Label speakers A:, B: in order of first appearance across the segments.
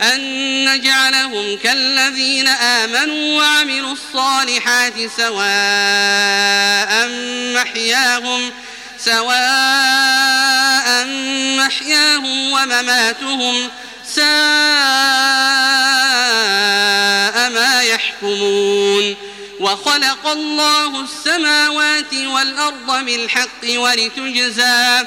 A: أن نجعلهم كالذين آمنوا وعملوا الصالحات سواء محياهم سواء محياهم ومماتهم ساء ما يحكمون. وخلق الله السماوات والأرض بالحق ولتجزى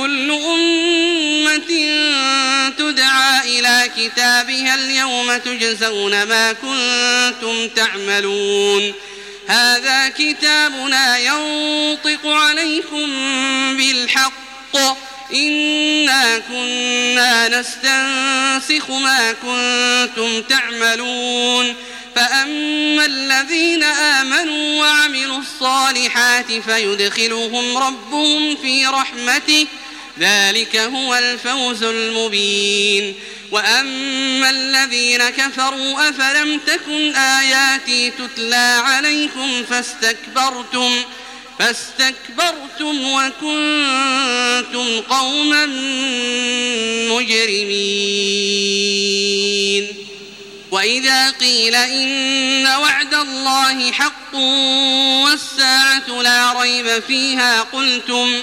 A: كل أمة تدعى إلى كتابها اليوم تجزون ما كنتم تعملون. هذا كتابنا ينطق عليكم بالحق. إنا كنا نستنسخ ما كنتم تعملون. فأما الذين آمنوا وعملوا الصالحات فيدخلهم ربهم في رحمته ذلك هو الفوز المبين. وأما الذين كفروا أفلم تكن آياتي تتلى عليكم فاستكبرتم فاستكبرتم وكنتم قوما مجرمين. وإذا قيل إن وعد الله حق والساعة لا ريب فيها قلتم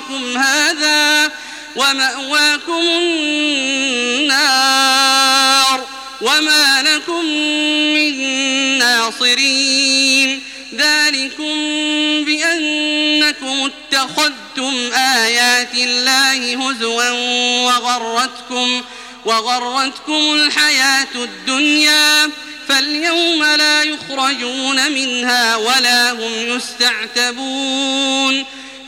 A: يومكم هذا ومأواكم النار وما لكم من ناصرين ذلكم بأنكم اتخذتم آيات الله هزوا وغرتكم وغرتكم الحياة الدنيا فاليوم لا يخرجون منها ولا هم يستعتبون